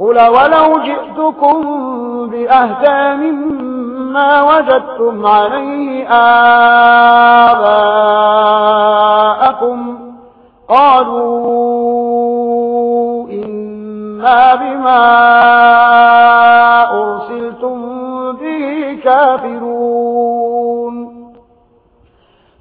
قل ولو جئتكم بأهدا مما وجدتم عليه آباءكم قالوا إنا بما أرسلتم به كافرون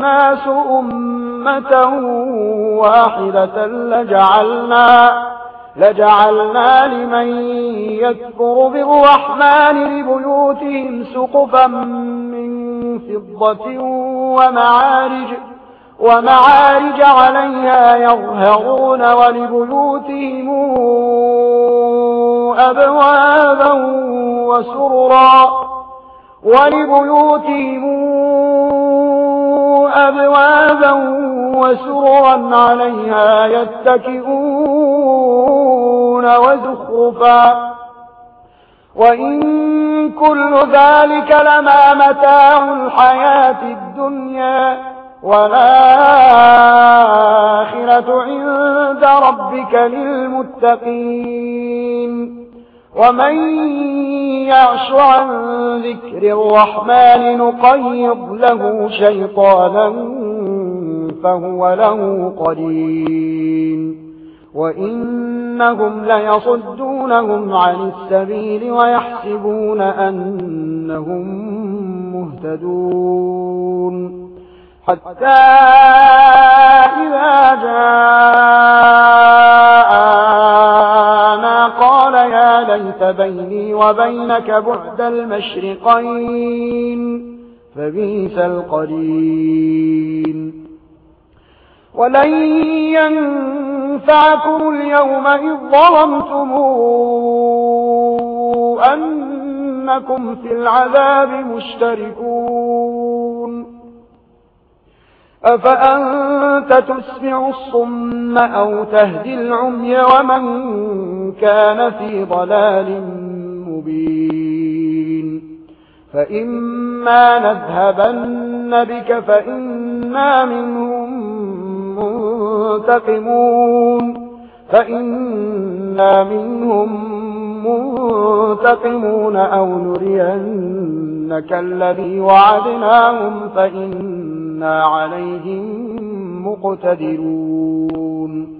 الناس أمة واحدة لجعلنا لجعلنا لمن يكفر بالرحمن لبيوتهم سقفا من فضة ومعارج ومعارج عليها يظهرون ولبيوتهم أبوابا وسررا. ولبيوتهم أبوابا وسررا عليها يتكئون وزخفا وإن كل ذلك لما متاع الحياة الدنيا والآخرة عند ربك للمتقين. ومن يعش عن ذكر الرحمن نقيض له شيطانا فهو له قرين. وإنهم ليصدونهم عن السبيل ويحسبون أنهم مهتدون. حتى إذا جاءنا قال يا ليت بين وبينك بعد المشرقين فبيس القرين ولن ينفعكم اليوم إذ ظلمتم أنكم في العذاب مشتركون. أفأنت تسمع الصم أو تهدي العمي ومن كان في ضلال مبين. فإما نذهبن بك فإنا منهم منتقمون. فإنا منهم منتقمون أو نرينك الذي وعدناهم فإنا عليهم مقتدرون.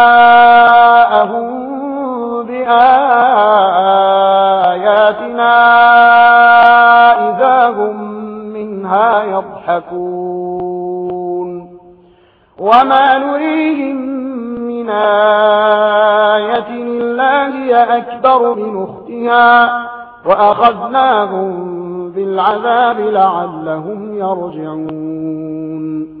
جاءهم بآياتنا إذا هم منها يضحكون وما نريهم من آية الله هي أكبر من أختها وأخذناهم بالعذاب لعلهم يرجعون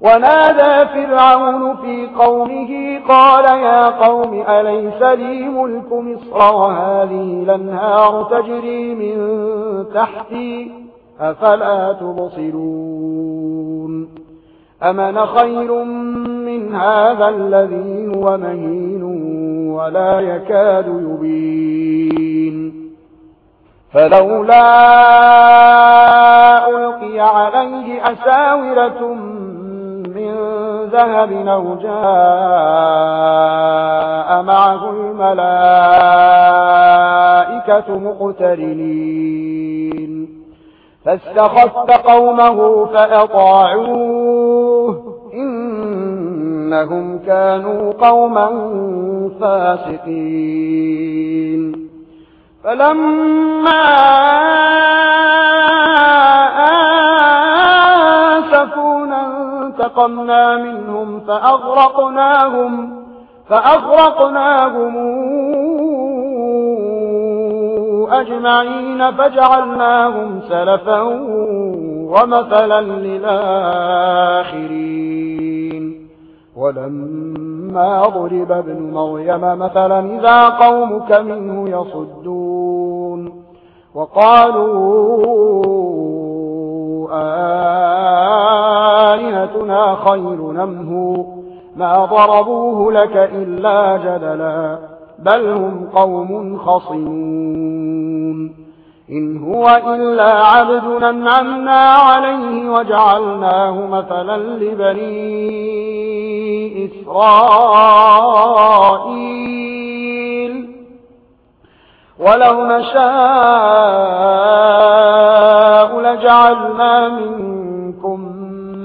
ونادى فرعون في قومه قال يا قوم أليس لي ملك مصر وهذه لنهار تجري من تحتي أفلا تبصرون أمن خير من هذا الذي هو مهين ولا يكاد يبين فلولا ألقي عليه أساورة ذهب أو جاء معه الملائكة مقترنين. فاستخف قومه فأطاعوه. إنهم كانوا قوما فاسقين. فلما فانتقمنا منهم فأغرقناهم فأغرقناهم أجمعين فجعلناهم سلفا ومثلا للآخرين. ولما ضرب ابن مريم مثلا إذا قومك منه يصدون. وقالوا خير نمه. ما ضربوه لك إلا جدلا بل هم قوم خصمون. إن هو إلا عبدنا نعمنا عليه وجعلناه مثلا لبني إسرائيل. ولو نشاء لجعلنا منه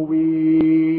مبين